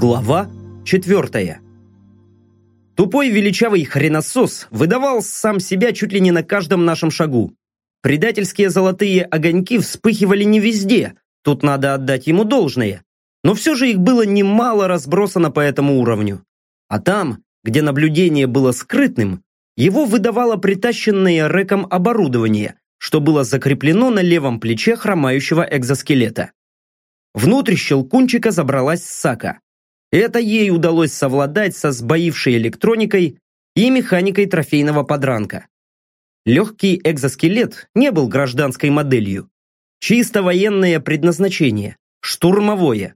Глава четвертая. Тупой величавый хреносос выдавал сам себя чуть ли не на каждом нашем шагу. Предательские золотые огоньки вспыхивали не везде, тут надо отдать ему должное. Но все же их было немало разбросано по этому уровню. А там, где наблюдение было скрытным, его выдавало притащенное реком оборудование, что было закреплено на левом плече хромающего экзоскелета. Внутрь щелкунчика забралась Сака. Это ей удалось совладать со сбоившей электроникой и механикой трофейного подранка. Легкий экзоскелет не был гражданской моделью. Чисто военное предназначение, штурмовое.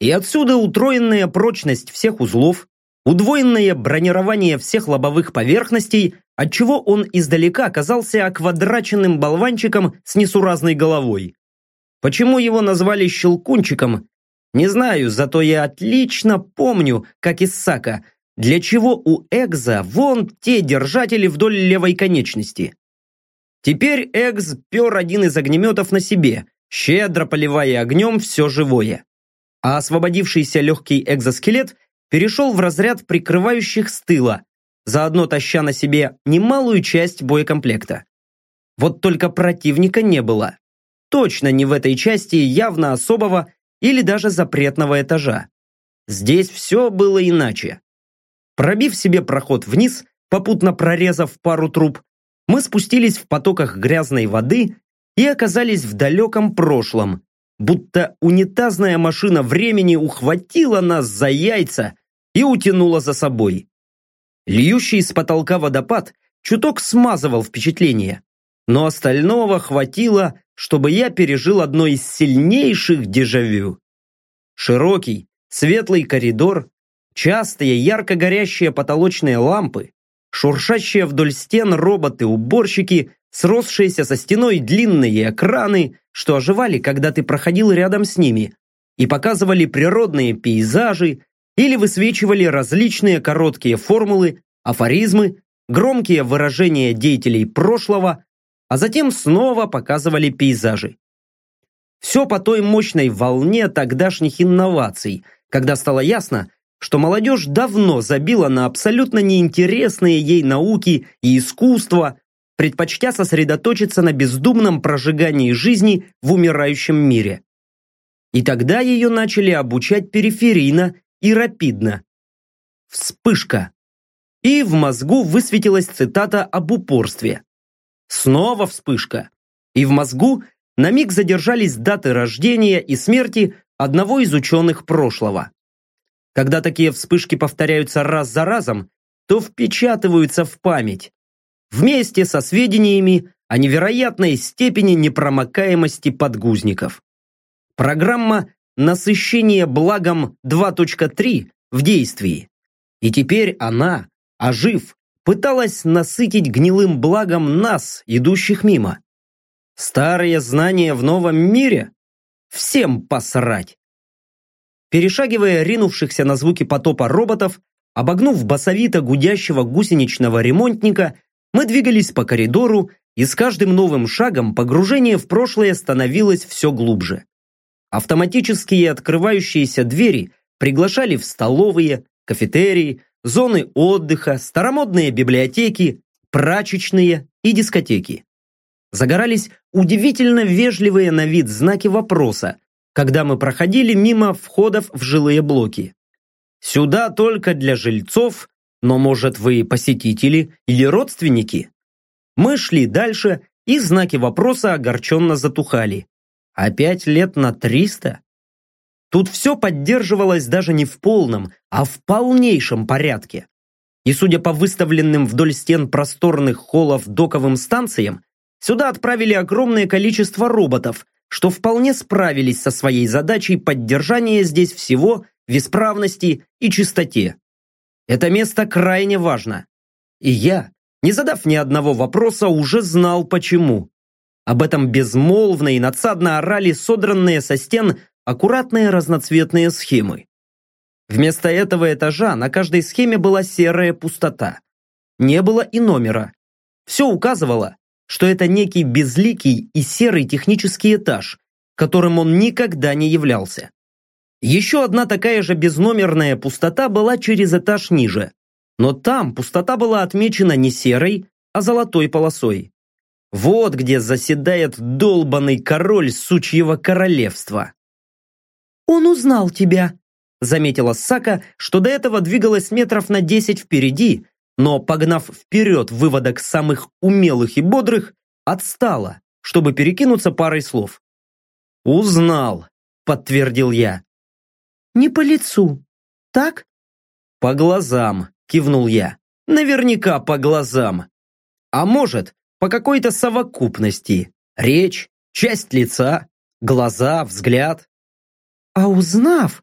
И отсюда утроенная прочность всех узлов, удвоенное бронирование всех лобовых поверхностей, отчего он издалека оказался оквадраченным болванчиком с несуразной головой. Почему его назвали Щелкунчиком, не знаю, зато я отлично помню, как из Сака, для чего у Экза вон те держатели вдоль левой конечности. Теперь Экз пер один из огнеметов на себе, щедро поливая огнем все живое. А освободившийся легкий экзоскелет перешел в разряд прикрывающих с тыла, заодно таща на себе немалую часть боекомплекта. Вот только противника не было. Точно не в этой части явно особого или даже запретного этажа. Здесь все было иначе. Пробив себе проход вниз, попутно прорезав пару труб, мы спустились в потоках грязной воды и оказались в далеком прошлом, будто унитазная машина времени ухватила нас за яйца и утянула за собой. Льющий с потолка водопад чуток смазывал впечатление, но остального хватило, чтобы я пережил одно из сильнейших дежавю. Широкий, светлый коридор, частые ярко горящие потолочные лампы, шуршащие вдоль стен роботы-уборщики, сросшиеся со стеной длинные экраны, что оживали, когда ты проходил рядом с ними, и показывали природные пейзажи или высвечивали различные короткие формулы, афоризмы, громкие выражения деятелей прошлого, а затем снова показывали пейзажи. Все по той мощной волне тогдашних инноваций, когда стало ясно, что молодежь давно забила на абсолютно неинтересные ей науки и искусство, предпочтя сосредоточиться на бездумном прожигании жизни в умирающем мире. И тогда ее начали обучать периферийно и рапидно. Вспышка. И в мозгу высветилась цитата об упорстве. Снова вспышка. И в мозгу на миг задержались даты рождения и смерти одного из ученых прошлого. Когда такие вспышки повторяются раз за разом, то впечатываются в память. Вместе со сведениями о невероятной степени непромокаемости подгузников. Программа «Насыщение благом 2.3» в действии. И теперь она, ожив, пыталась насытить гнилым благом нас, идущих мимо. Старые знания в новом мире? Всем посрать! Перешагивая ринувшихся на звуки потопа роботов, обогнув басовито гудящего гусеничного ремонтника, мы двигались по коридору, и с каждым новым шагом погружение в прошлое становилось все глубже. Автоматические открывающиеся двери приглашали в столовые, кафетерии, зоны отдыха, старомодные библиотеки, прачечные и дискотеки. Загорались удивительно вежливые на вид знаки вопроса, когда мы проходили мимо входов в жилые блоки. Сюда только для жильцов, но может вы посетители или родственники? Мы шли дальше, и знаки вопроса огорченно затухали. Опять лет на триста? Тут все поддерживалось даже не в полном, а в полнейшем порядке. И судя по выставленным вдоль стен просторных холлов доковым станциям, сюда отправили огромное количество роботов, что вполне справились со своей задачей поддержания здесь всего в исправности и чистоте. Это место крайне важно. И я, не задав ни одного вопроса, уже знал почему. Об этом безмолвно и надсадно орали содранные со стен аккуратные разноцветные схемы. Вместо этого этажа на каждой схеме была серая пустота. Не было и номера. Все указывало, что это некий безликий и серый технический этаж, которым он никогда не являлся. Еще одна такая же безномерная пустота была через этаж ниже. Но там пустота была отмечена не серой, а золотой полосой. Вот где заседает долбанный король сучьего королевства. «Он узнал тебя», — заметила Сака, что до этого двигалась метров на десять впереди, но, погнав вперед выводок самых умелых и бодрых, отстала, чтобы перекинуться парой слов. «Узнал», — подтвердил я. «Не по лицу, так?» «По глазам», — кивнул я. «Наверняка по глазам. А может, по какой-то совокупности. Речь, часть лица, глаза, взгляд. А узнав,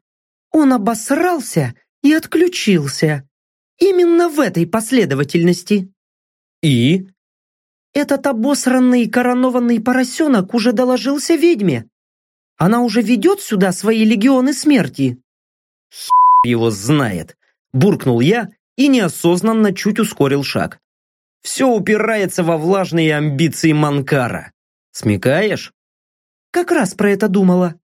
он обосрался и отключился. Именно в этой последовательности. И? Этот обосранный коронованный поросенок уже доложился ведьме. Она уже ведет сюда свои легионы смерти. Хер его знает. Буркнул я и неосознанно чуть ускорил шаг. Все упирается во влажные амбиции Манкара. Смекаешь? Как раз про это думала.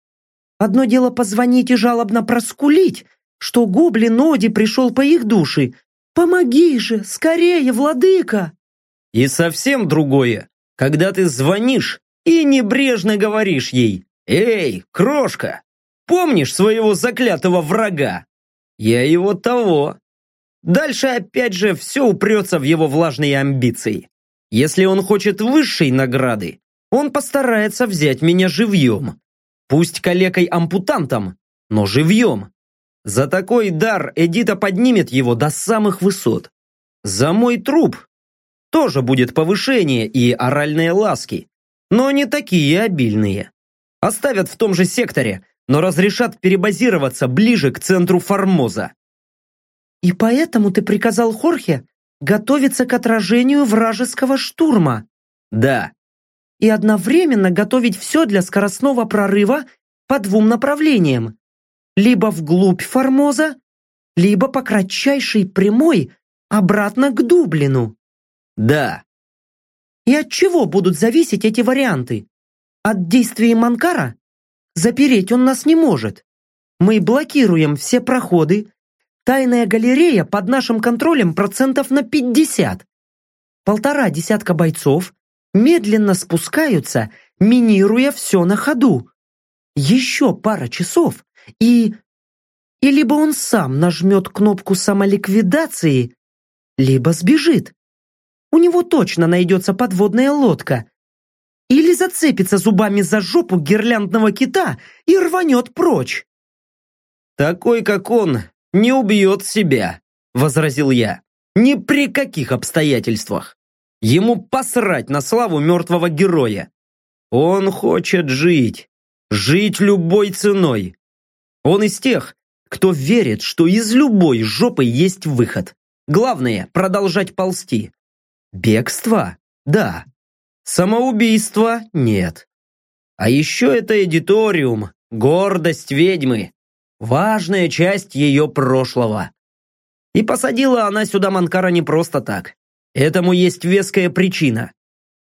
Одно дело позвонить и жалобно проскулить, что гоблин Оди пришел по их душе. Помоги же, скорее, владыка! И совсем другое, когда ты звонишь и небрежно говоришь ей «Эй, крошка, помнишь своего заклятого врага? Я его того, Дальше опять же все упрется в его влажные амбиции. Если он хочет высшей награды, он постарается взять меня живьем. Пусть калекой-ампутантом, но живьем. За такой дар Эдита поднимет его до самых высот. За мой труп тоже будет повышение и оральные ласки, но не такие обильные. Оставят в том же секторе, но разрешат перебазироваться ближе к центру Формоза. И поэтому ты приказал Хорхе готовиться к отражению вражеского штурма. Да. И одновременно готовить все для скоростного прорыва по двум направлениям. Либо вглубь Формоза, либо по кратчайшей прямой обратно к Дублину. Да. И от чего будут зависеть эти варианты? От действий Манкара? Запереть он нас не может. Мы блокируем все проходы, Тайная галерея под нашим контролем процентов на 50. Полтора десятка бойцов медленно спускаются, минируя все на ходу. Еще пара часов, и... И либо он сам нажмет кнопку самоликвидации, либо сбежит. У него точно найдется подводная лодка. Или зацепится зубами за жопу гирляндного кита и рванет прочь. Такой, как он, не убьет себя», — возразил я. «Ни при каких обстоятельствах. Ему посрать на славу мертвого героя. Он хочет жить. Жить любой ценой. Он из тех, кто верит, что из любой жопы есть выход. Главное – продолжать ползти. Бегство? Да. Самоубийство? Нет. А еще это эдиториум, гордость ведьмы, Важная часть ее прошлого. И посадила она сюда Манкара не просто так. Этому есть веская причина.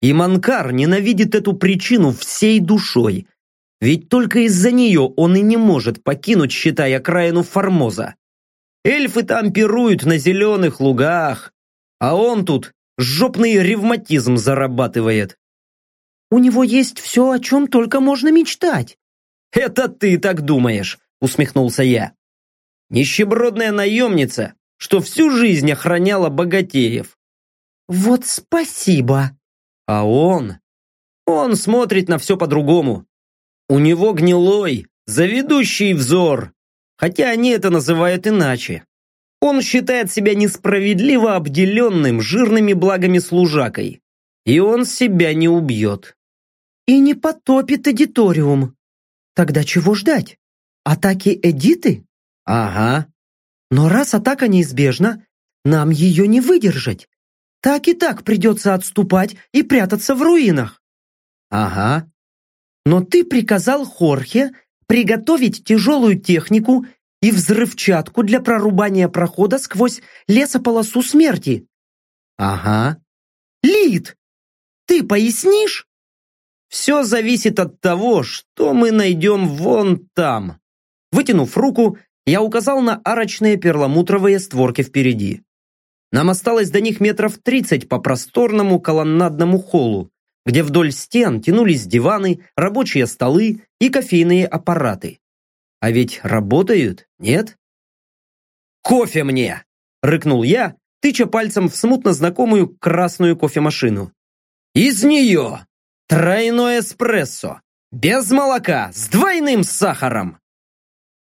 И Манкар ненавидит эту причину всей душой. Ведь только из-за нее он и не может покинуть, считая окраину Формоза. Эльфы там пируют на зеленых лугах, а он тут жопный ревматизм зарабатывает. У него есть все, о чем только можно мечтать. Это ты так думаешь усмехнулся я. Нищебродная наемница, что всю жизнь охраняла богатеев. Вот спасибо. А он? Он смотрит на все по-другому. У него гнилой, заведущий взор, хотя они это называют иначе. Он считает себя несправедливо обделенным жирными благами служакой. И он себя не убьет. И не потопит эдиториум. Тогда чего ждать? Атаки Эдиты? Ага. Но раз атака неизбежна, нам ее не выдержать. Так и так придется отступать и прятаться в руинах. Ага. Но ты приказал Хорхе приготовить тяжелую технику и взрывчатку для прорубания прохода сквозь лесополосу смерти. Ага. Лид, ты пояснишь? Все зависит от того, что мы найдем вон там. Вытянув руку, я указал на арочные перламутровые створки впереди. Нам осталось до них метров тридцать по просторному колоннадному холлу, где вдоль стен тянулись диваны, рабочие столы и кофейные аппараты. А ведь работают, нет? «Кофе мне!» – рыкнул я, тыча пальцем в смутно знакомую красную кофемашину. «Из нее! Тройной эспрессо! Без молока, с двойным сахаром!»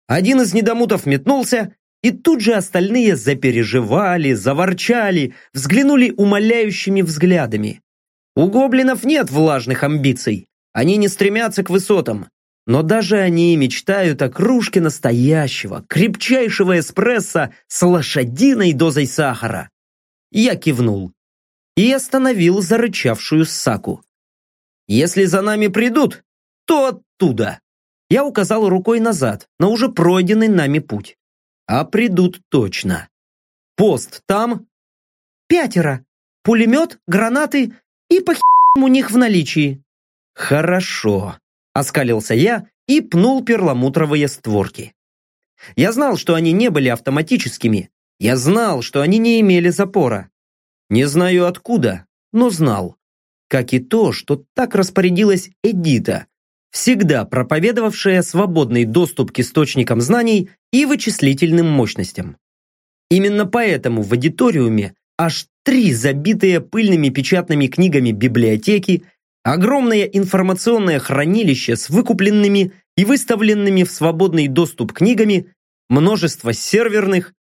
Один из недомутов метнулся, и тут же остальные запереживали, заворчали, взглянули умоляющими взглядами. У гоблинов нет влажных амбиций, они не стремятся к высотам, но даже они мечтают о кружке настоящего, крепчайшего эспрессо с лошадиной дозой сахара. Я кивнул и остановил зарычавшую Саку. «Если за нами придут, то оттуда!» Я указал рукой назад, на уже пройденный нами путь. А придут точно. Пост там? Пятеро. Пулемет, гранаты и по у них в наличии. Хорошо. Оскалился я и пнул перламутровые створки. Я знал, что они не были автоматическими. Я знал, что они не имели запора. Не знаю откуда, но знал. Как и то, что так распорядилась Эдита, всегда проповедовавшая свободный доступ к источникам знаний и вычислительным мощностям. Именно поэтому в аудиториуме аж три забитые пыльными печатными книгами библиотеки Огромное информационное хранилище с выкупленными и выставленными в свободный доступ книгами, множество серверных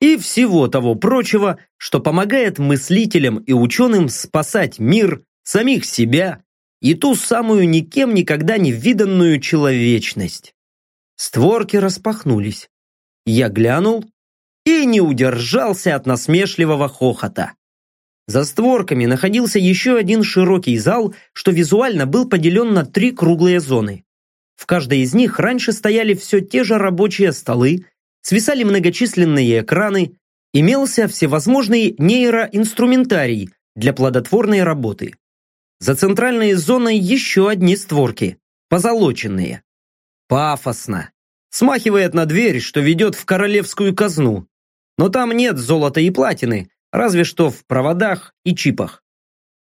и всего того прочего, что помогает мыслителям и ученым спасать мир, самих себя и ту самую никем никогда не виданную человечность. Створки распахнулись. Я глянул и не удержался от насмешливого хохота. За створками находился еще один широкий зал, что визуально был поделен на три круглые зоны. В каждой из них раньше стояли все те же рабочие столы, свисали многочисленные экраны, имелся всевозможный нейроинструментарий для плодотворной работы. За центральной зоной еще одни створки, позолоченные. Пафосно. Смахивает на дверь, что ведет в королевскую казну. Но там нет золота и платины, разве что в проводах и чипах.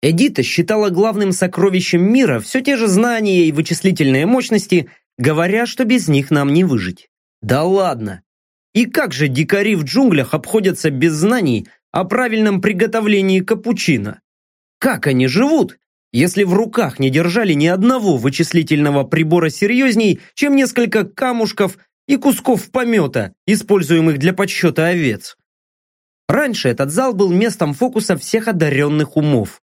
Эдита считала главным сокровищем мира все те же знания и вычислительные мощности, говоря, что без них нам не выжить. Да ладно! И как же дикари в джунглях обходятся без знаний о правильном приготовлении капучино? Как они живут, если в руках не держали ни одного вычислительного прибора серьезней, чем несколько камушков и кусков помета, используемых для подсчета овец? Раньше этот зал был местом фокуса всех одаренных умов.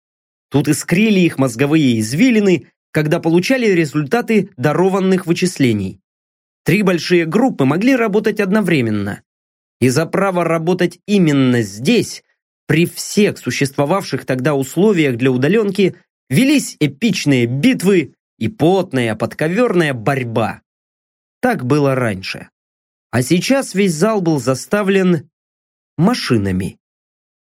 Тут искрили их мозговые извилины, когда получали результаты дарованных вычислений. Три большие группы могли работать одновременно. И за право работать именно здесь, при всех существовавших тогда условиях для удаленки, велись эпичные битвы и потная подковерная борьба. Так было раньше. А сейчас весь зал был заставлен машинами.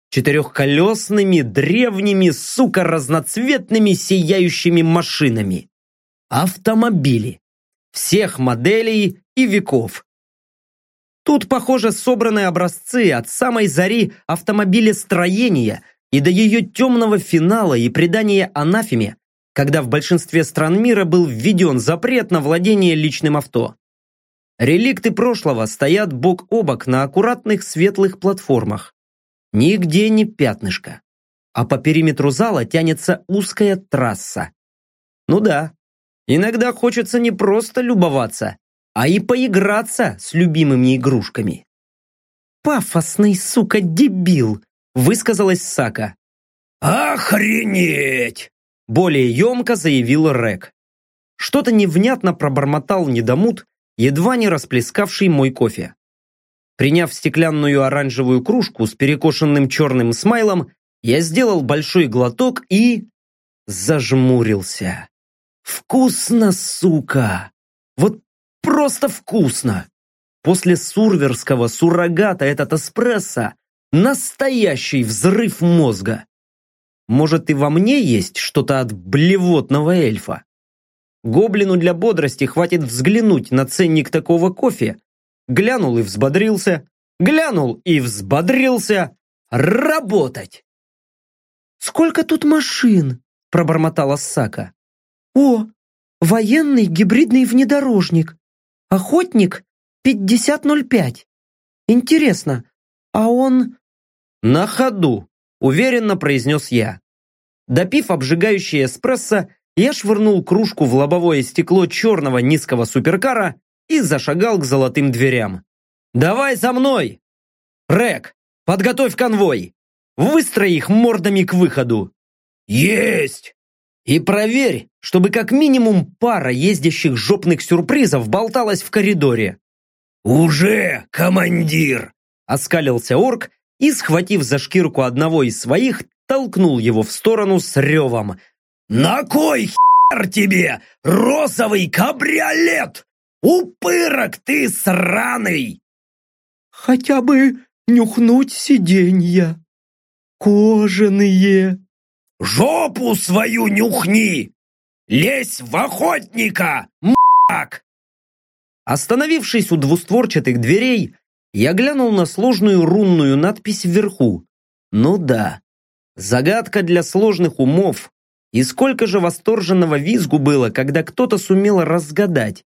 Четырехколесными, древними, сука, разноцветными, сияющими машинами. Автомобили. Всех моделей и веков. Тут, похоже, собраны образцы от самой зари автомобилестроения и до ее темного финала и предания анафеме, когда в большинстве стран мира был введен запрет на владение личным авто. Реликты прошлого стоят бок о бок на аккуратных светлых платформах. Нигде не пятнышко. А по периметру зала тянется узкая трасса. Ну да, иногда хочется не просто любоваться, а и поиграться с любимыми игрушками. «Пафосный, сука, дебил!» Высказалась Сака. «Охренеть!» более емко заявил Рек. Что-то невнятно пробормотал недомут, едва не расплескавший мой кофе. Приняв стеклянную оранжевую кружку с перекошенным черным смайлом, я сделал большой глоток и... зажмурился. Вкусно, сука! Вот просто вкусно! После сурверского суррогата этот эспрессо – настоящий взрыв мозга. Может, и во мне есть что-то от блевотного эльфа? Гоблину для бодрости хватит взглянуть на ценник такого кофе. Глянул и взбодрился. Глянул и взбодрился. Работать! «Сколько тут машин?» – пробормотала Сака. «О, военный гибридный внедорожник. Охотник 5005. Интересно, а он...» «На ходу», – уверенно произнес я. Допив обжигающий эспрессо, я швырнул кружку в лобовое стекло черного низкого суперкара и зашагал к золотым дверям. «Давай за мной! Рек, подготовь конвой! Выстрой их мордами к выходу!» «Есть!» «И проверь, чтобы как минимум пара ездящих жопных сюрпризов болталась в коридоре!» «Уже, командир!» Оскалился орк и, схватив за шкирку одного из своих, толкнул его в сторону с ревом. «На кой хер тебе розовый кабриолет? Упырок ты сраный!» «Хотя бы нюхнуть сиденья. Кожаные!» «Жопу свою нюхни! Лезь в охотника, м***к!» Остановившись у двустворчатых дверей, я глянул на сложную рунную надпись вверху. Ну да, загадка для сложных умов. И сколько же восторженного визгу было, когда кто-то сумел разгадать.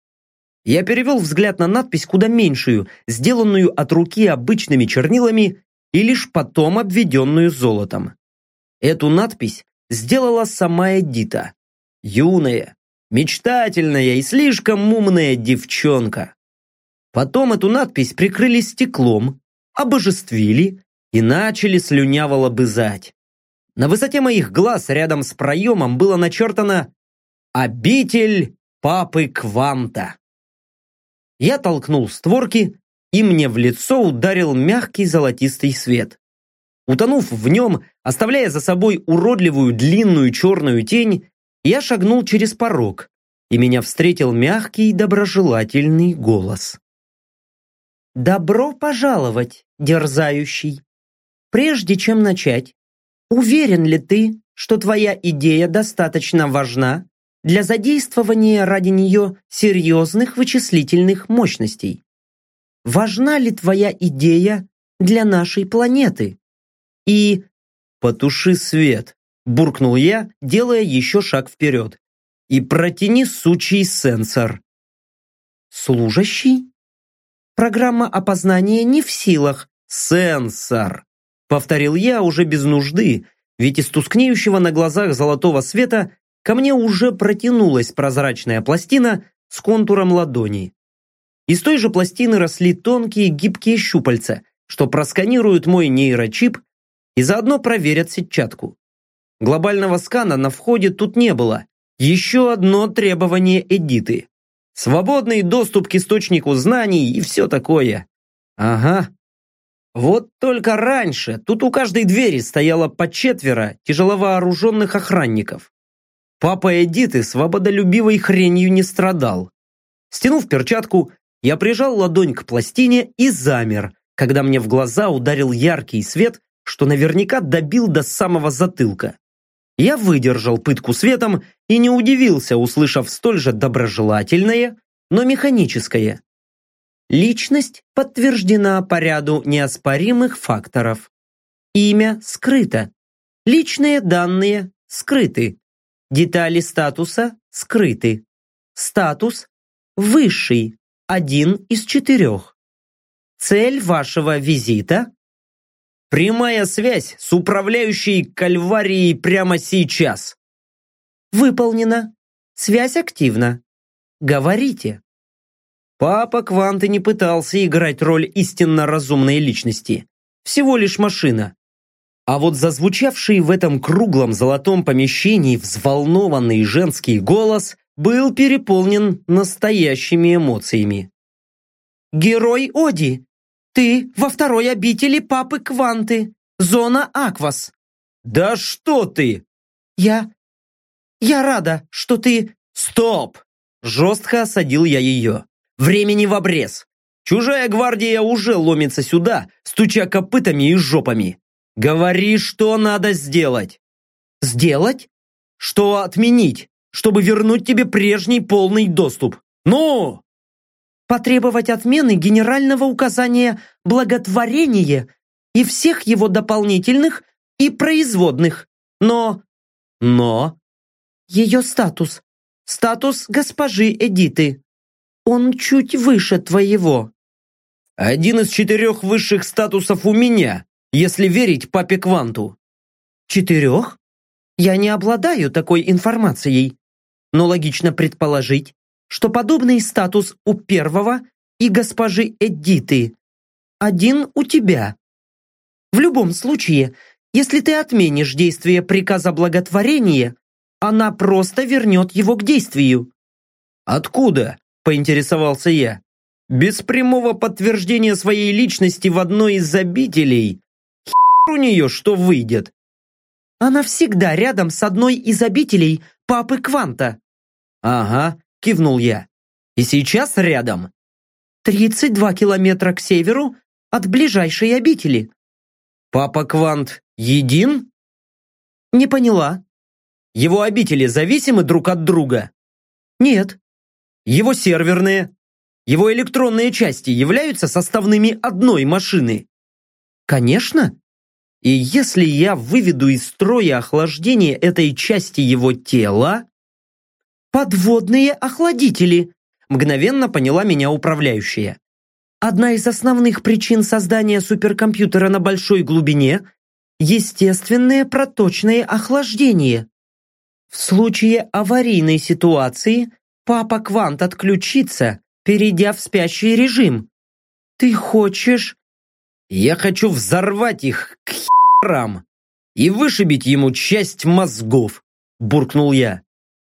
Я перевел взгляд на надпись куда меньшую, сделанную от руки обычными чернилами и лишь потом обведенную золотом. Эту надпись сделала сама Эдита. Юная, мечтательная и слишком умная девчонка. Потом эту надпись прикрыли стеклом, обожествили и начали слюняво лобызать. На высоте моих глаз рядом с проемом было начертано «Обитель папы Кванта». Я толкнул створки, и мне в лицо ударил мягкий золотистый свет. Утонув в нем, оставляя за собой уродливую длинную черную тень, я шагнул через порог, и меня встретил мягкий доброжелательный голос. «Добро пожаловать, дерзающий! Прежде чем начать, уверен ли ты, что твоя идея достаточно важна для задействования ради нее серьезных вычислительных мощностей? Важна ли твоя идея для нашей планеты? И «Потуши свет», – буркнул я, делая еще шаг вперед. «И протяни сучий сенсор». «Служащий?» Программа опознания не в силах. Сенсор. Повторил я уже без нужды, ведь из тускнеющего на глазах золотого света ко мне уже протянулась прозрачная пластина с контуром ладони. Из той же пластины росли тонкие гибкие щупальца, что просканируют мой нейрочип и заодно проверят сетчатку. Глобального скана на входе тут не было. Еще одно требование Эдиты. Свободный доступ к источнику знаний и все такое. Ага. Вот только раньше тут у каждой двери стояло по четверо тяжеловооруженных охранников. Папа Эдиты свободолюбивой хренью не страдал. Стянув перчатку, я прижал ладонь к пластине и замер, когда мне в глаза ударил яркий свет, что наверняка добил до самого затылка. Я выдержал пытку светом и не удивился, услышав столь же доброжелательное, но механическое. Личность подтверждена по ряду неоспоримых факторов. Имя скрыто. Личные данные скрыты. Детали статуса скрыты. Статус высший, один из четырех. Цель вашего визита Прямая связь с управляющей кальварией прямо сейчас. Выполнено. Связь активна. Говорите. Папа Кванты не пытался играть роль истинно разумной личности. Всего лишь машина. А вот зазвучавший в этом круглом золотом помещении взволнованный женский голос был переполнен настоящими эмоциями. «Герой Оди, ты во второй обители папы Кванты, зона Аквас. Да что ты? Я... Я рада, что ты... Стоп! Жестко осадил я ее. Времени в обрез. Чужая гвардия уже ломится сюда, стуча копытами и жопами. Говори, что надо сделать. Сделать? Что отменить? чтобы вернуть тебе прежний полный доступ. Ну!» «Потребовать отмены генерального указания «благотворение» и всех его дополнительных и производных. Но... Но... Ее статус. Статус госпожи Эдиты. Он чуть выше твоего. Один из четырех высших статусов у меня, если верить папе Кванту. Четырех? Я не обладаю такой информацией. Но логично предположить, что подобный статус у первого и госпожи Эдиты. Один у тебя. В любом случае, если ты отменишь действие приказа благотворения, она просто вернет его к действию. Откуда? Поинтересовался я. Без прямого подтверждения своей личности в одной из обителей. Хер у нее что выйдет? Она всегда рядом с одной из обителей папы Кванта. Ага, кивнул я. И сейчас рядом. 32 километра к северу от ближайшей обители. Папа Квант един? Не поняла. Его обители зависимы друг от друга? Нет. Его серверные, его электронные части являются составными одной машины? Конечно. И если я выведу из строя охлаждение этой части его тела... Подводные охладители, мгновенно поняла меня управляющая. Одна из основных причин создания суперкомпьютера на большой глубине – естественное проточное охлаждение. В случае аварийной ситуации папа Квант отключится, перейдя в спящий режим. Ты хочешь... Я хочу взорвать их к херам и вышибить ему часть мозгов, буркнул я.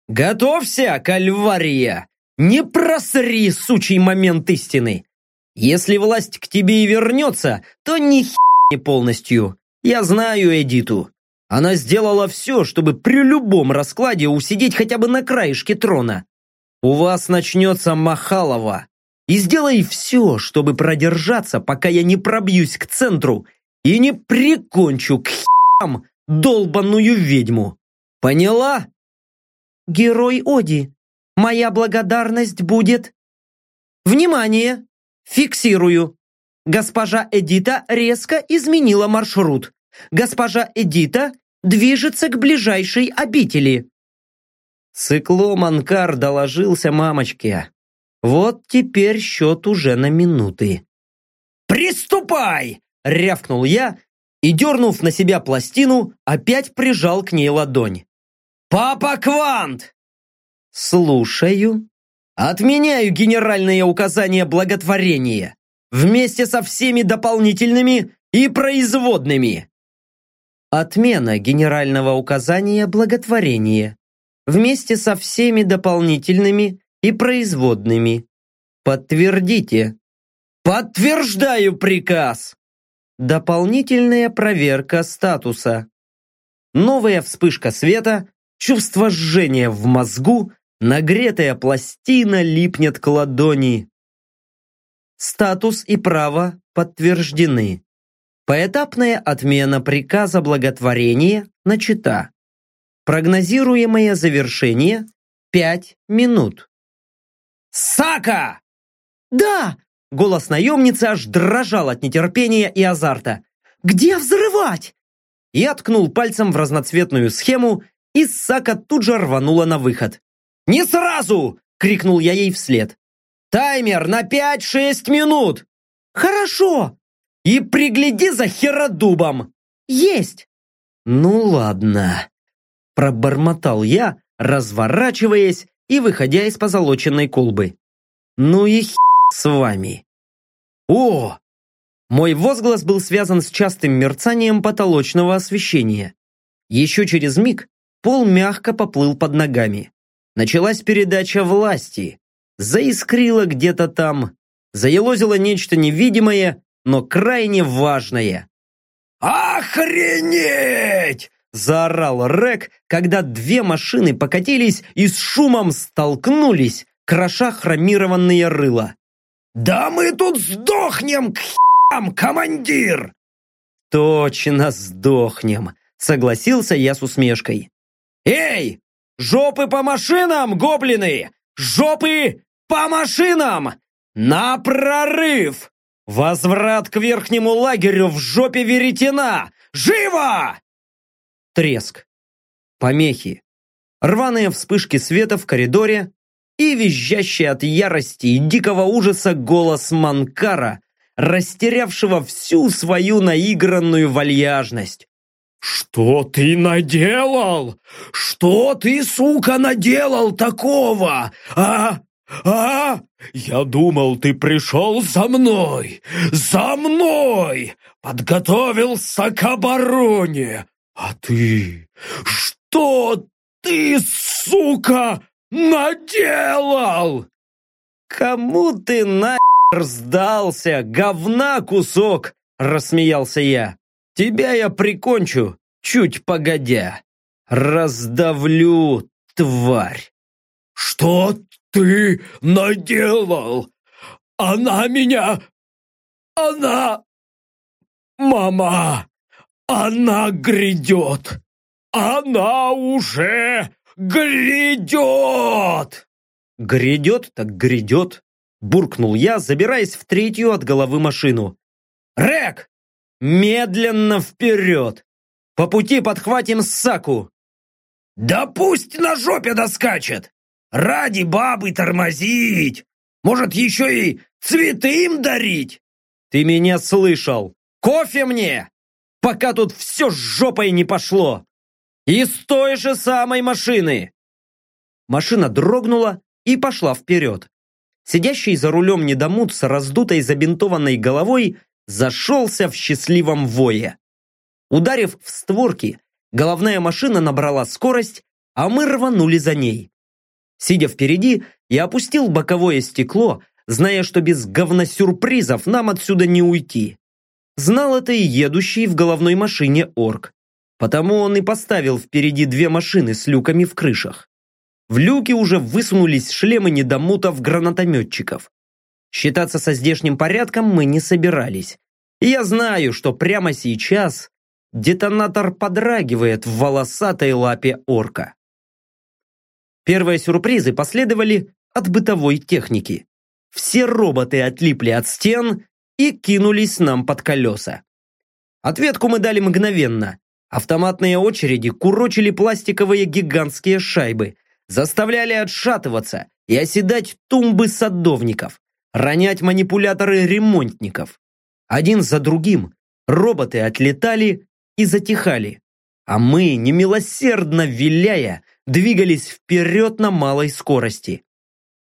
Готовься, кальвария! Не просри сучий момент истины! Если власть к тебе и вернется, то ни не полностью. Я знаю Эдиту. Она сделала все, чтобы при любом раскладе усидеть хотя бы на краешке трона. У вас начнется Махалова. И сделай все, чтобы продержаться, пока я не пробьюсь к центру и не прикончу к хам долбанную ведьму. Поняла? Герой Оди, моя благодарность будет... Внимание! Фиксирую. Госпожа Эдита резко изменила маршрут. Госпожа Эдита движется к ближайшей обители. Циклом Анкар доложился мамочке. Вот теперь счет уже на минуты. «Приступай!» — рявкнул я и, дернув на себя пластину, опять прижал к ней ладонь. «Папа Квант!» «Слушаю», Отменяю генеральные указания благотворения вместе со всеми дополнительными и производными. Отмена генерального указания благотворения вместе со всеми дополнительными и производными. Подтвердите. Подтверждаю приказ. Дополнительная проверка статуса. Новая вспышка света, чувство жжения в мозгу, Нагретая пластина липнет к ладони. Статус и право подтверждены. Поэтапная отмена приказа благотворения начата. Прогнозируемое завершение – 5 минут. «Сака!» «Да!» – голос наемницы аж дрожал от нетерпения и азарта. «Где взрывать?» Я ткнул пальцем в разноцветную схему, и Сака тут же рванула на выход. «Не сразу!» — крикнул я ей вслед. «Таймер на пять-шесть минут!» «Хорошо!» «И пригляди за херодубом!» «Есть!» «Ну ладно!» Пробормотал я, разворачиваясь и выходя из позолоченной колбы. «Ну и х с вами!» «О!» Мой возглас был связан с частым мерцанием потолочного освещения. Еще через миг пол мягко поплыл под ногами. Началась передача власти. Заискрило где-то там. Заелозило нечто невидимое, но крайне важное. «Охренеть!» Заорал Рек, когда две машины покатились и с шумом столкнулись, кроша хромированные рыла. «Да мы тут сдохнем к хям, командир!» «Точно сдохнем!» Согласился я с усмешкой. «Эй, Жопы по машинам, гоблины! Жопы по машинам! На прорыв! Возврат к верхнему лагерю в жопе веретена! Живо!» Треск. Помехи. Рваные вспышки света в коридоре и визжащий от ярости и дикого ужаса голос Манкара, растерявшего всю свою наигранную вальяжность. «Что ты наделал? Что ты, сука, наделал такого? А? А? Я думал, ты пришел за мной! За мной! Подготовился к обороне! А ты? Что ты, сука, наделал?» «Кому ты нахер сдался, говна кусок?» рассмеялся я. Тебя я прикончу, чуть погодя. Раздавлю, тварь. Что ты наделал? Она меня... Она... Мама! Она грядет! Она уже грядет! Грядет так грядет, буркнул я, забираясь в третью от головы машину. Рек! Медленно вперед! По пути подхватим Саку!» «Да пусть на жопе доскачет! Ради бабы тормозить! Может, еще и цветы им дарить?» «Ты меня слышал! Кофе мне! Пока тут все с жопой не пошло! Из той же самой машины!» Машина дрогнула и пошла вперед. Сидящий за рулем недомут с раздутой забинтованной головой зашелся в счастливом вое. Ударив в створки, головная машина набрала скорость, а мы рванули за ней. Сидя впереди, я опустил боковое стекло, зная, что без говносюрпризов нам отсюда не уйти. Знал это и едущий в головной машине орк. Потому он и поставил впереди две машины с люками в крышах. В люке уже высунулись шлемы недомутов-гранатометчиков. Считаться со здешним порядком мы не собирались. И я знаю, что прямо сейчас детонатор подрагивает в волосатой лапе орка. Первые сюрпризы последовали от бытовой техники. Все роботы отлипли от стен и кинулись нам под колеса. Ответку мы дали мгновенно. Автоматные очереди курочили пластиковые гигантские шайбы, заставляли отшатываться и оседать тумбы садовников ронять манипуляторы ремонтников. Один за другим роботы отлетали и затихали, а мы, немилосердно виляя, двигались вперед на малой скорости.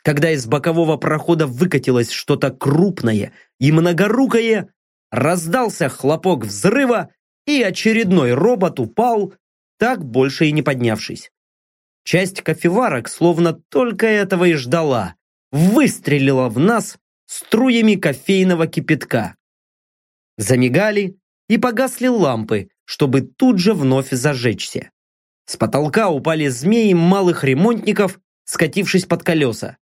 Когда из бокового прохода выкатилось что-то крупное и многорукое, раздался хлопок взрыва, и очередной робот упал, так больше и не поднявшись. Часть кофеварок словно только этого и ждала, выстрелила в нас струями кофейного кипятка. Замигали и погасли лампы, чтобы тут же вновь зажечься. С потолка упали змеи малых ремонтников, скатившись под колеса.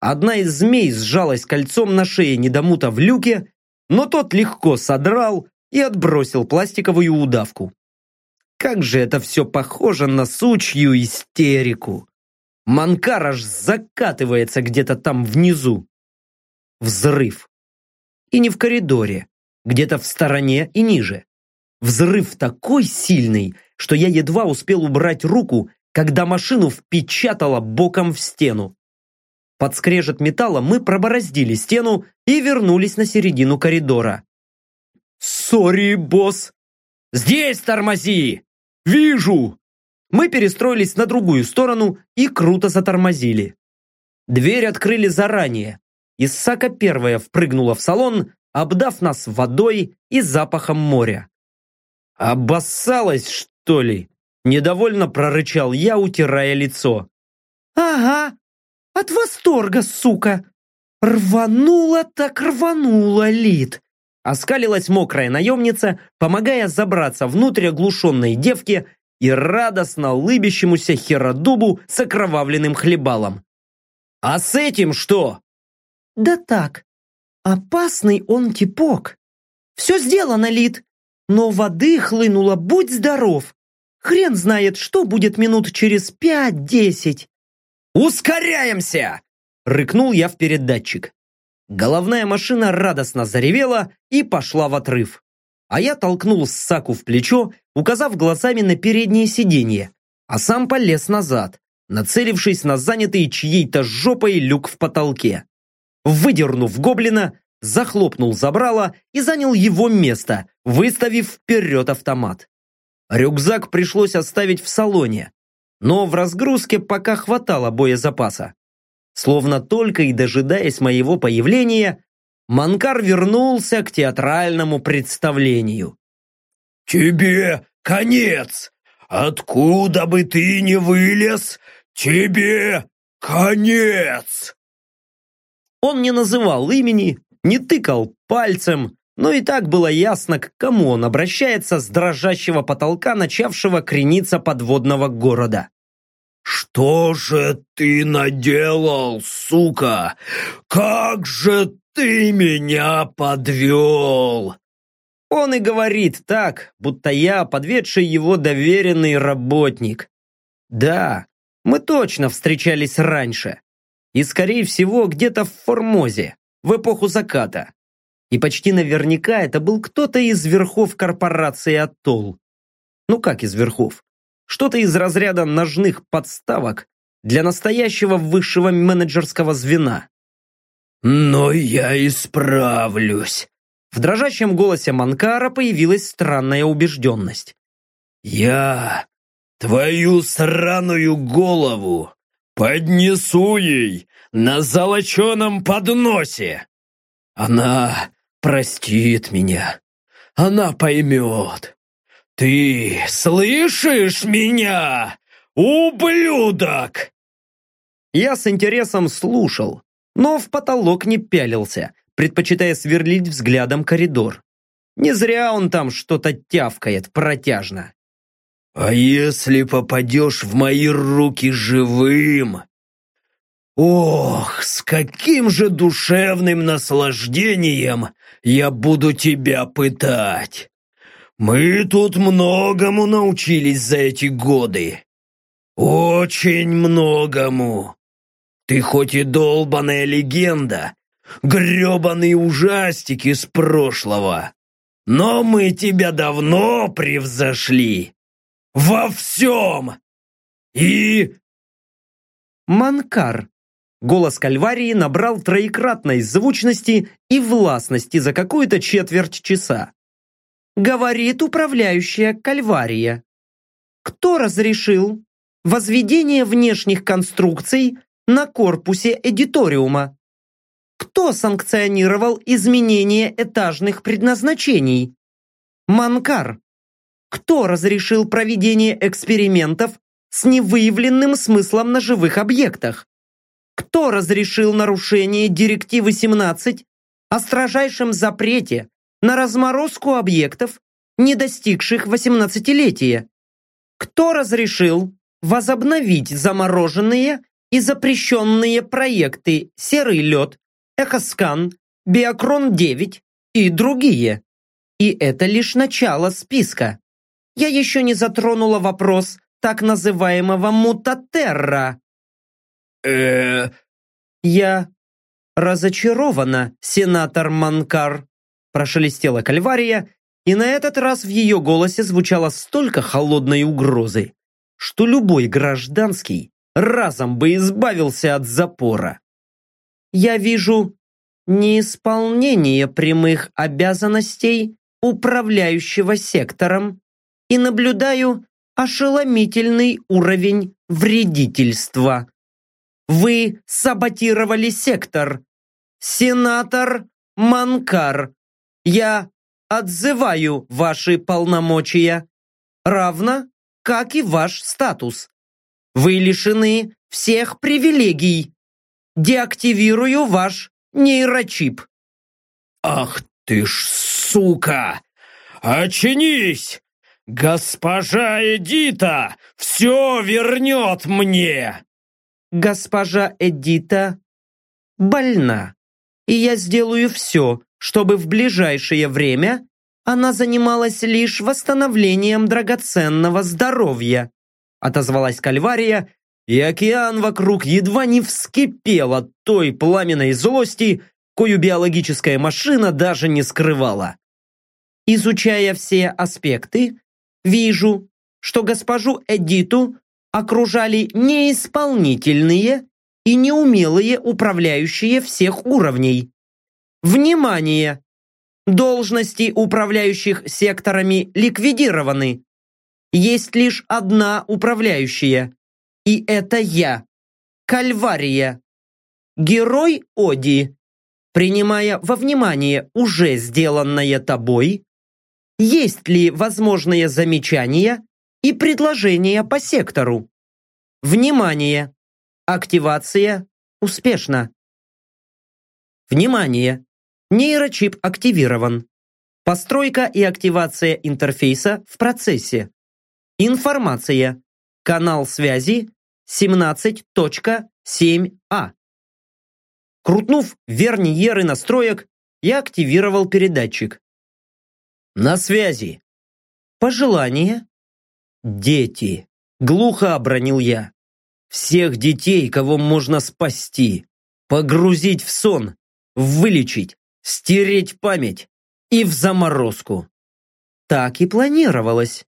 Одна из змей сжалась кольцом на шее недомута в люке, но тот легко содрал и отбросил пластиковую удавку. Как же это все похоже на сучью истерику! Манкар аж закатывается где-то там внизу. Взрыв. И не в коридоре, где-то в стороне и ниже. Взрыв такой сильный, что я едва успел убрать руку, когда машину впечатало боком в стену. Под скрежет металла мы пробороздили стену и вернулись на середину коридора. «Сори, босс!» «Здесь тормози!» «Вижу!» Мы перестроились на другую сторону и круто затормозили. Дверь открыли заранее. Исака первая впрыгнула в салон, обдав нас водой и запахом моря. «Обоссалась, что ли?» Недовольно прорычал я, утирая лицо. «Ага, от восторга, сука! Рванула так рванула, Лид!» Оскалилась мокрая наемница, помогая забраться внутрь оглушенной девки и радостно лыбящемуся херодубу с окровавленным хлебалом. «А с этим что?» «Да так, опасный он типок. Все сделано, Лид, но воды хлынуло, будь здоров. Хрен знает, что будет минут через пять-десять. «Ускоряемся!» — рыкнул я в передатчик. Головная машина радостно заревела и пошла в отрыв. А я толкнул Саку в плечо, указав глазами на переднее сиденье, а сам полез назад, нацелившись на занятый чьей-то жопой люк в потолке. Выдернув гоблина, захлопнул забрало и занял его место, выставив вперед автомат. Рюкзак пришлось оставить в салоне, но в разгрузке пока хватало боезапаса. Словно только и дожидаясь моего появления, Манкар вернулся к театральному представлению. «Тебе конец! Откуда бы ты ни вылез, тебе конец!» Он не называл имени, не тыкал пальцем, но и так было ясно, к кому он обращается с дрожащего потолка начавшего крениться подводного города. «Что же ты наделал, сука? Как же ты меня подвел!» Он и говорит так, будто я подведший его доверенный работник. Да, мы точно встречались раньше. И, скорее всего, где-то в Формозе, в эпоху заката. И почти наверняка это был кто-то из верхов корпорации Атолл. Ну как из верхов? Что-то из разряда ножных подставок для настоящего высшего менеджерского звена. «Но я исправлюсь!» В дрожащем голосе Манкара появилась странная убежденность. «Я твою сраную голову поднесу ей на золоченом подносе! Она простит меня, она поймет, «Ты слышишь меня, ублюдок?» Я с интересом слушал, но в потолок не пялился, предпочитая сверлить взглядом коридор. Не зря он там что-то тявкает протяжно. «А если попадешь в мои руки живым?» «Ох, с каким же душевным наслаждением я буду тебя пытать!» Мы тут многому научились за эти годы. Очень многому. Ты хоть и долбаная легенда, гребаный ужастик из прошлого, но мы тебя давно превзошли. Во всем. И... Манкар. Голос Кальварии набрал троекратной звучности и властности за какую-то четверть часа говорит управляющая Кальвария. Кто разрешил возведение внешних конструкций на корпусе эдиториума? Кто санкционировал изменение этажных предназначений? Манкар. Кто разрешил проведение экспериментов с невыявленным смыслом на живых объектах? Кто разрешил нарушение директивы 17 о строжайшем запрете на разморозку объектов, не достигших 18-летия. Кто разрешил возобновить замороженные и запрещенные проекты «Серый лед», «Эхоскан», «Биокрон-9» и другие? И это лишь начало списка. Я еще не затронула вопрос так называемого мутатерра. Э Я разочарована, сенатор Манкар прошелестела Кальвария, и на этот раз в ее голосе звучало столько холодной угрозы, что любой гражданский разом бы избавился от запора. «Я вижу неисполнение прямых обязанностей управляющего сектором и наблюдаю ошеломительный уровень вредительства. Вы саботировали сектор. Сенатор Манкар я отзываю ваши полномочия, равно как и ваш статус. Вы лишены всех привилегий. Деактивирую ваш нейрочип. Ах ты ж сука! Очнись! Госпожа Эдита все вернет мне! Госпожа Эдита больна, и я сделаю все, чтобы в ближайшее время Она занималась лишь восстановлением драгоценного здоровья, отозвалась Кальвария, и океан вокруг едва не вскипел от той пламенной злости, кою биологическая машина даже не скрывала. Изучая все аспекты, вижу, что госпожу Эдиту окружали неисполнительные и неумелые управляющие всех уровней. Внимание! Должности управляющих секторами ликвидированы. Есть лишь одна управляющая. И это я. Кальвария. Герой Оди. Принимая во внимание уже сделанное тобой, есть ли возможные замечания и предложения по сектору? Внимание! Активация успешна. Внимание! Нейрочип активирован. Постройка и активация интерфейса в процессе. Информация. Канал связи 17.7а. Крутнув верниеры настроек, я активировал передатчик. На связи. Пожелание? Дети. Глухо обронил я. Всех детей, кого можно спасти. Погрузить в сон. Вылечить. Стереть память. И в заморозку. Так и планировалось.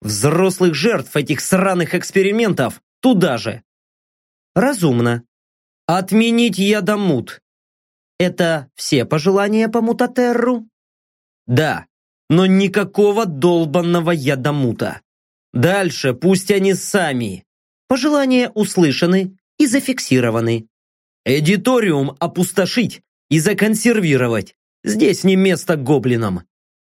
Взрослых жертв этих сраных экспериментов туда же. Разумно. Отменить ядомут. Это все пожелания по мутатерру? Да, но никакого долбанного ядомута. Дальше пусть они сами. Пожелания услышаны и зафиксированы. Эдиториум опустошить и законсервировать. Здесь не место гоблинам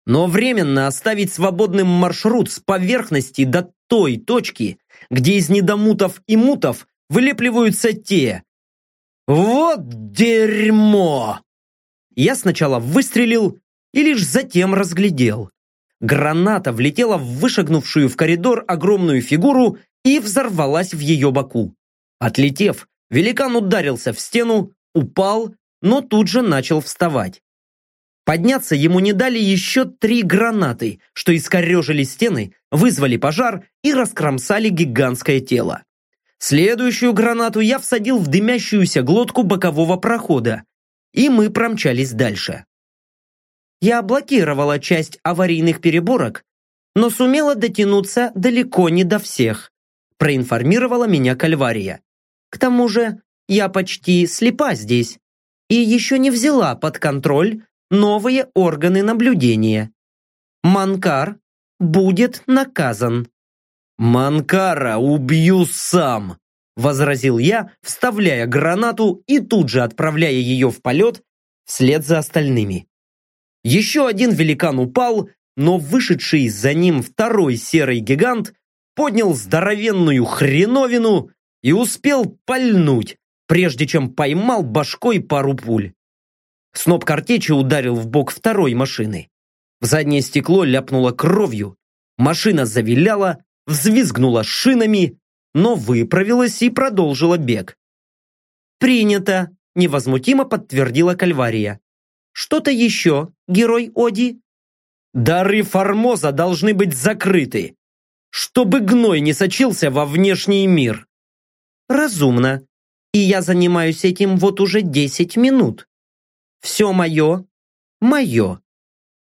но временно оставить свободным маршрут с поверхности до той точки, где из недомутов и мутов вылепливаются те. Вот дерьмо! Я сначала выстрелил и лишь затем разглядел. Граната влетела в вышагнувшую в коридор огромную фигуру и взорвалась в ее боку. Отлетев, великан ударился в стену, упал, но тут же начал вставать. Подняться ему не дали еще три гранаты, что искорежили стены, вызвали пожар и раскромсали гигантское тело. Следующую гранату я всадил в дымящуюся глотку бокового прохода, и мы промчались дальше. Я блокировала часть аварийных переборок, но сумела дотянуться далеко не до всех, проинформировала меня Кальвария. К тому же я почти слепа здесь и еще не взяла под контроль новые органы наблюдения. Манкар будет наказан. «Манкара убью сам!» – возразил я, вставляя гранату и тут же отправляя ее в полет вслед за остальными. Еще один великан упал, но вышедший за ним второй серый гигант поднял здоровенную хреновину и успел пальнуть, прежде чем поймал башкой пару пуль. Сноп картечи ударил в бок второй машины. В заднее стекло ляпнуло кровью. Машина завиляла, взвизгнула шинами, но выправилась и продолжила бег. «Принято», – невозмутимо подтвердила Кальвария. «Что-то еще, герой Оди?» «Дары Формоза должны быть закрыты, чтобы гной не сочился во внешний мир». «Разумно. И я занимаюсь этим вот уже десять минут. Все мое – мое.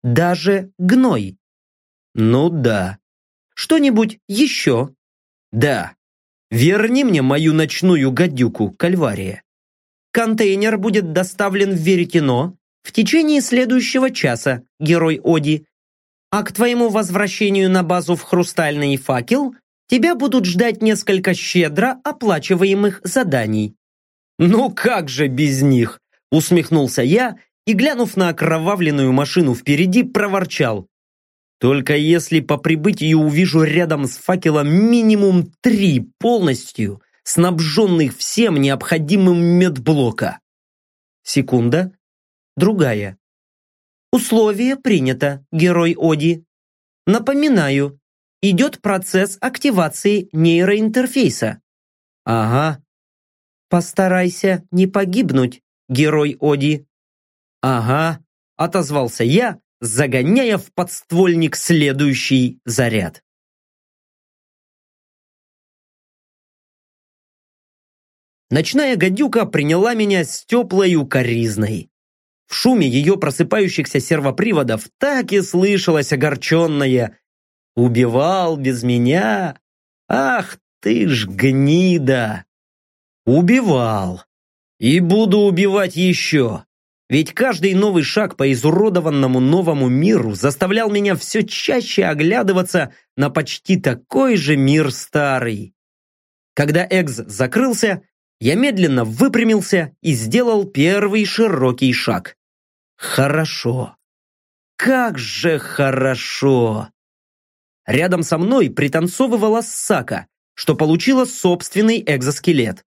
Даже гной. Ну да. Что-нибудь еще? Да. Верни мне мою ночную гадюку, Кальвария. Контейнер будет доставлен в Веретено в течение следующего часа, герой Оди. А к твоему возвращению на базу в Хрустальный факел тебя будут ждать несколько щедро оплачиваемых заданий. Ну как же без них? Усмехнулся я и, глянув на окровавленную машину впереди, проворчал. Только если по прибытии увижу рядом с факелом минимум три полностью, снабженных всем необходимым медблока. Секунда. Другая. Условие принято, герой Оди. Напоминаю, идет процесс активации нейроинтерфейса. Ага. Постарайся не погибнуть, герой Оди. «Ага», – отозвался я загоняя в подствольник следующий заряд. Ночная гадюка приняла меня с теплой укоризной. В шуме ее просыпающихся сервоприводов так и слышалось огорченное «Убивал без меня? Ах ты ж гнида!» Убивал. И буду убивать еще. Ведь каждый новый шаг по изуродованному новому миру заставлял меня все чаще оглядываться на почти такой же мир старый. Когда Экс закрылся, я медленно выпрямился и сделал первый широкий шаг. Хорошо. Как же хорошо! Рядом со мной пританцовывала Сака, что получила собственный экзоскелет.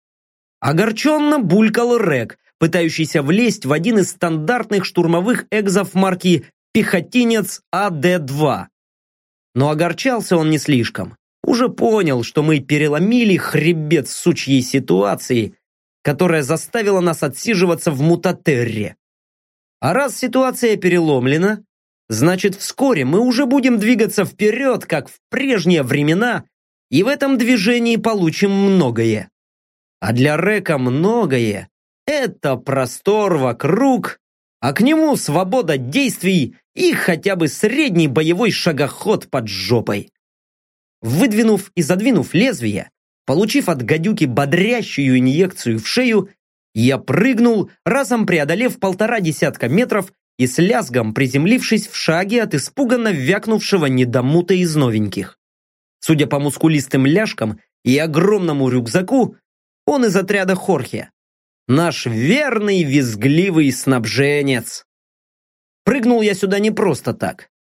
Огорченно булькал Рек, пытающийся влезть в один из стандартных штурмовых экзов марки «Пехотинец АД-2». Но огорчался он не слишком уже понял, что мы переломили хребет сучьей ситуации, которая заставила нас отсиживаться в мутатерре. А раз ситуация переломлена, значит вскоре мы уже будем двигаться вперед, как в прежние времена, и в этом движении получим многое. А для Река многое – это простор вокруг, а к нему свобода действий и хотя бы средний боевой шагоход под жопой. Выдвинув и задвинув лезвие, получив от гадюки бодрящую инъекцию в шею, я прыгнул, разом преодолев полтора десятка метров и с лязгом приземлившись в шаге от испуганно вякнувшего недомута из новеньких. Судя по мускулистым ляжкам и огромному рюкзаку, он из отряда Хорхе. Наш верный визгливый снабженец. Прыгнул я сюда не просто так.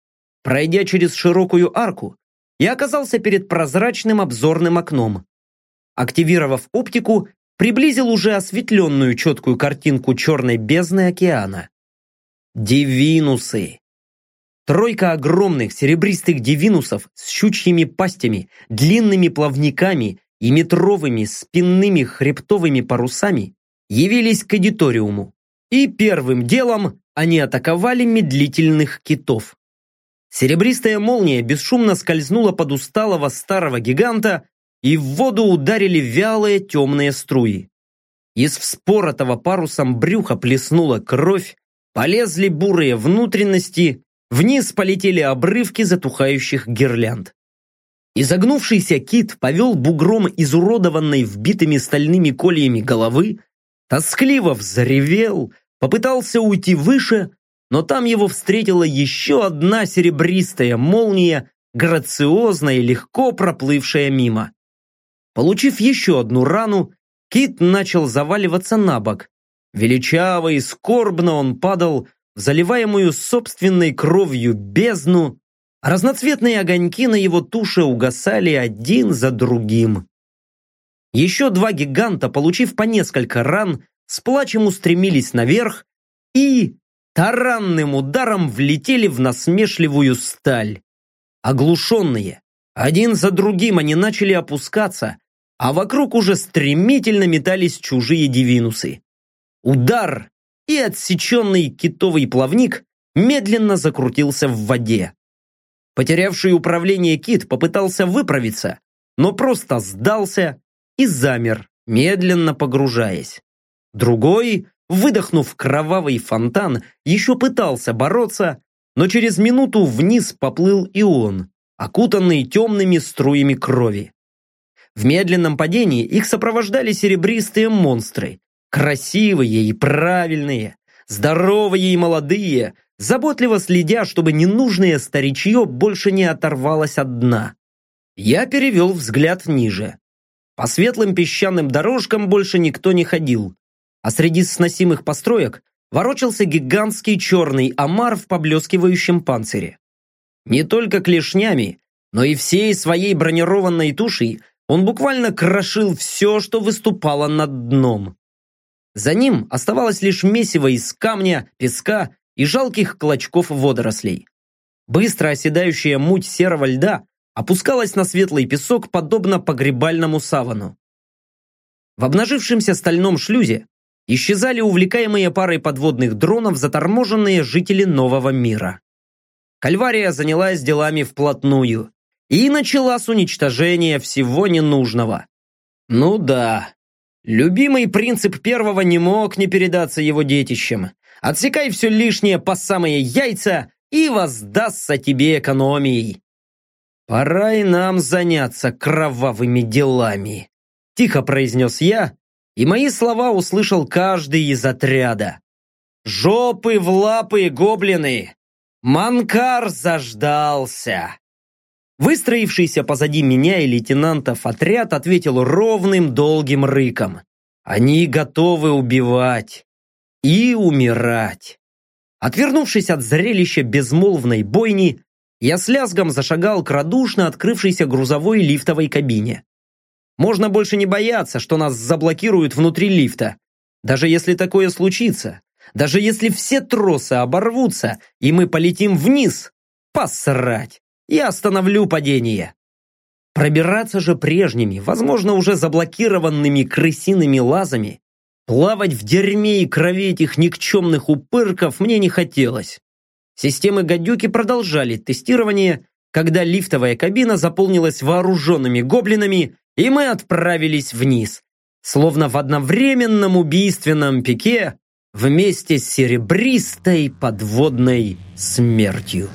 Пройдя через широкую арку, я оказался перед прозрачным обзорным окном. Активировав оптику, приблизил уже осветленную четкую картинку черной бездны океана. Дивинусы. Тройка огромных серебристых дивинусов с щучьими пастями, длинными плавниками и метровыми спинными хребтовыми парусами явились к аудиториуму. И первым делом они атаковали медлительных китов. Серебристая молния бесшумно скользнула под усталого старого гиганта, и в воду ударили вялые темные струи. Из вспоротого парусом брюха плеснула кровь, полезли бурые внутренности, вниз полетели обрывки затухающих гирлянд. Изогнувшийся кит повел бугром изуродованной вбитыми стальными кольями головы, тоскливо взревел, попытался уйти выше, но там его встретила еще одна серебристая молния, грациозно и легко проплывшая мимо. Получив еще одну рану, Кит начал заваливаться на бок. Величаво и скорбно он падал в заливаемую собственной кровью бездну, а разноцветные огоньки на его туше угасали один за другим. Еще два гиганта, получив по несколько ран, с плачем устремились наверх и, таранным ударом влетели в насмешливую сталь. Оглушенные, один за другим они начали опускаться, а вокруг уже стремительно метались чужие дивинусы. Удар, и отсеченный китовый плавник медленно закрутился в воде. Потерявший управление кит попытался выправиться, но просто сдался и замер, медленно погружаясь. Другой, выдохнув кровавый фонтан, еще пытался бороться, но через минуту вниз поплыл и он, окутанный темными струями крови. В медленном падении их сопровождали серебристые монстры, красивые и правильные, здоровые и молодые, заботливо следя, чтобы ненужное старичье больше не оторвалось от дна. Я перевел взгляд ниже. По светлым песчаным дорожкам больше никто не ходил, а среди сносимых построек ворочался гигантский черный омар в поблескивающем панцире. Не только клешнями, но и всей своей бронированной тушей он буквально крошил все, что выступало над дном. За ним оставалось лишь месиво из камня, песка и жалких клочков водорослей. Быстро оседающая муть серого льда опускалась на светлый песок, подобно погребальному савану. В обнажившемся стальном шлюзе исчезали увлекаемые парой подводных дронов заторможенные жители нового мира. Кальвария занялась делами вплотную и начала с уничтожения всего ненужного. Ну да, любимый принцип первого не мог не передаться его детищам. Отсекай все лишнее по самые яйца и воздастся тебе экономией. Пора и нам заняться кровавыми делами. Тихо произнес я, и мои слова услышал каждый из отряда. Жопы в лапы, гоблины! Манкар заждался! Выстроившийся позади меня и лейтенантов отряд ответил ровным долгим рыком. Они готовы убивать и умирать. Отвернувшись от зрелища безмолвной бойни, я с лязгом зашагал к радушно открывшейся грузовой лифтовой кабине. Можно больше не бояться, что нас заблокируют внутри лифта. Даже если такое случится, даже если все тросы оборвутся, и мы полетим вниз, посрать, я остановлю падение. Пробираться же прежними, возможно, уже заблокированными крысиными лазами, плавать в дерьме и крови этих никчемных упырков мне не хотелось. Системы гадюки продолжали тестирование, когда лифтовая кабина заполнилась вооруженными гоблинами, и мы отправились вниз, словно в одновременном убийственном пике вместе с серебристой подводной смертью.